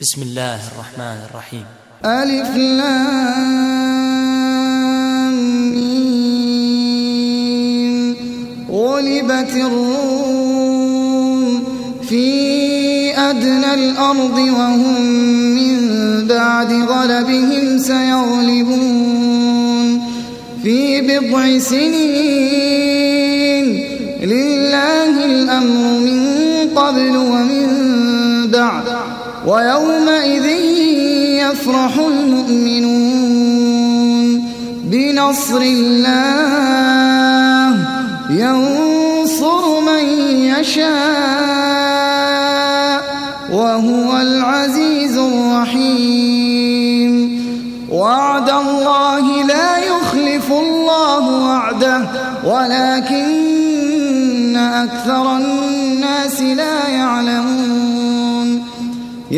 بسم الله الرحمن الرحيم. ألف لام غلبت الروم في أدنى الأرض وهم من بعد غلبهم سيغلبون. في بضع سنين لله الأمر من قبل ويومئذ يفرح المؤمنون بنصر الله. ينصر من يشاء وهو العزيز الرحيم. وعد الله لا يخلف الله وعده ولكن أكثر الناس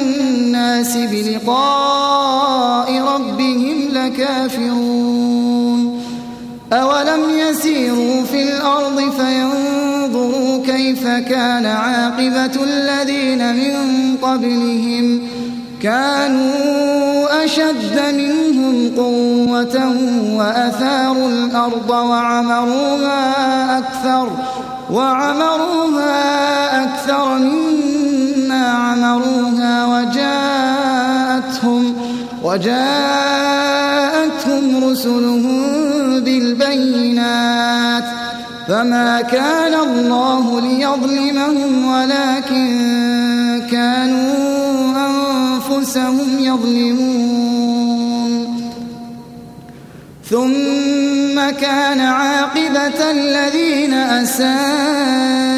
الناس بلقاء ربهم لكافرون. أولم يسيروا في الأرض فينظروا كيف كان عاقبة الذين من قبلهم. كانوا أشد منهم قوة وأثاروا الأرض وعمروها أكثر وعمروها أكثر مما عمروها وجاءتهم وجاءتهم رسلهم بالبينات. فما كان الله ليظلمهم ولكن كانوا أنفسهم يظلمون. ثم كان عاقبة الذين أساءوا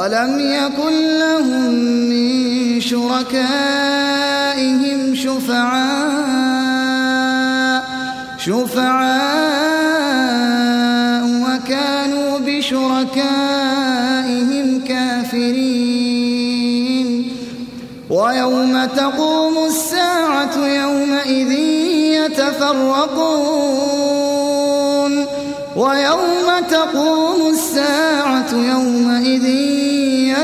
ولم يكن لهم من شركائهم شفعاء شفعاء وكانوا بشركائهم كافرين. ويوم تقوم الساعة يومئذ يتفرقون. ويوم تقوم الساعة يومئذ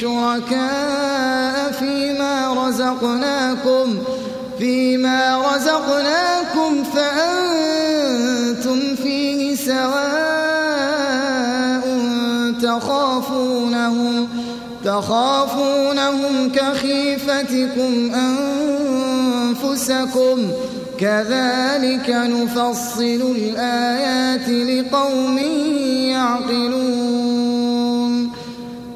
شركاء فيما رزقناكم فيما رزقناكم فأنتم فيه سواء تخافونهم تخافونهم كخيفتكم أنفسكم. كذلك نفصل الآيات لقوم يعقلون.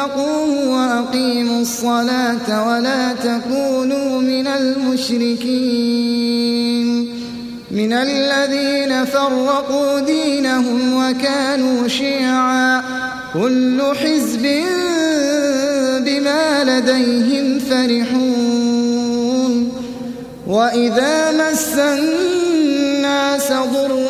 إليه واتقوه وأقيموا الصلاة ولا تكونوا من المشركين. من الذين فرقوا دينهم وكانوا شيعا. كل حزب بما لديهم فرحون. وإذا مس الناس ضر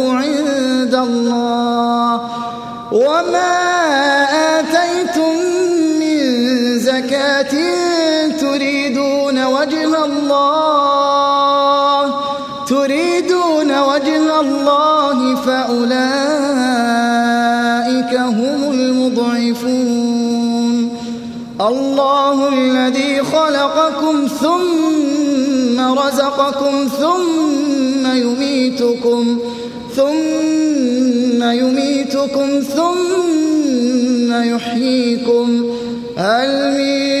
تريدون وجه الله تريدون وجه الله فأولئك هم المضعفون. الله الذي خلقكم ثم رزقكم ثم يميتكم ثم يميتكم ثم يحييكم. هل من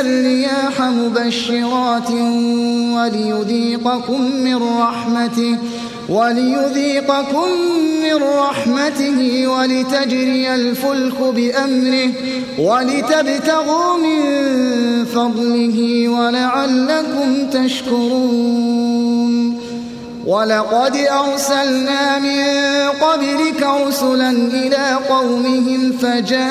الرياح مبشرات وليذيقكم من رحمته وليذيقكم من رحمته ولتجري الفلك بأمره ولتبتغوا من فضله ولعلكم تشكرون. ولقد أرسلنا من قبلك رسلا إلى قومهم فجاءوهم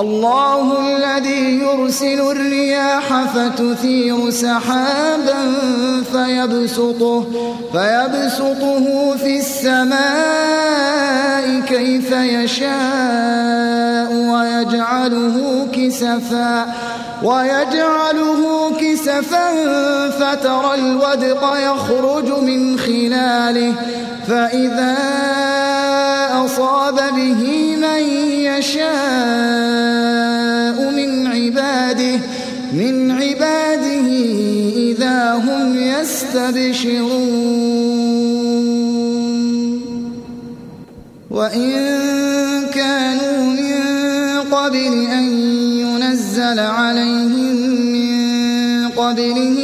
الله الذي يرسل الرياح فتثير سحابا فيبسطه, فيبسطه في السماء كيف يشاء ويجعله كسفا ويجعله كسفا فترى الودق يخرج من خلاله فإذا أصاب به من يشاء من عباده من عباده إذا هم يستبشرون. وإن كانوا من قبل أن ينزل عليهم من قبله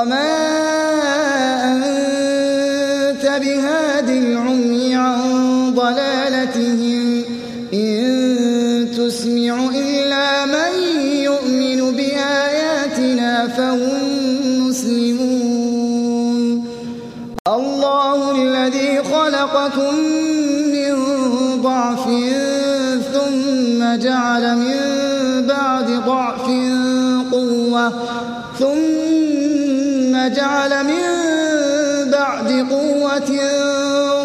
وما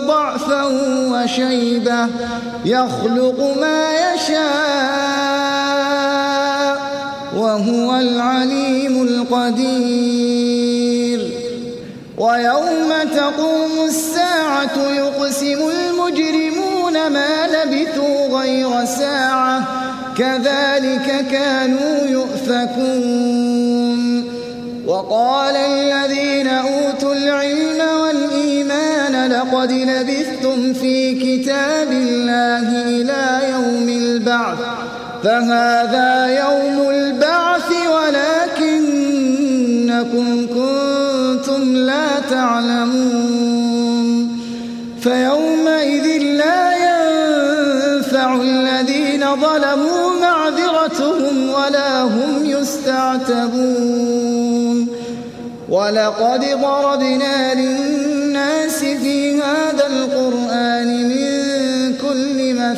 ضعفا وشيبة يخلق ما يشاء وهو العليم القدير. ويوم تقوم الساعة يقسم المجرمون ما لبثوا غير ساعة كذلك كانوا يؤفكون. وقال الذين أوتوا العلم لقد لبثتم في كتاب الله إلى يوم البعث فهذا يوم البعث ولكنكم كنتم لا تعلمون. فيومئذ لا ينفع الذين ظلموا معذرتهم ولا هم يستعتبون. ولقد ضربنا للناس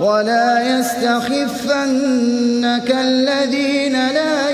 ولا يستخفنك الذين لا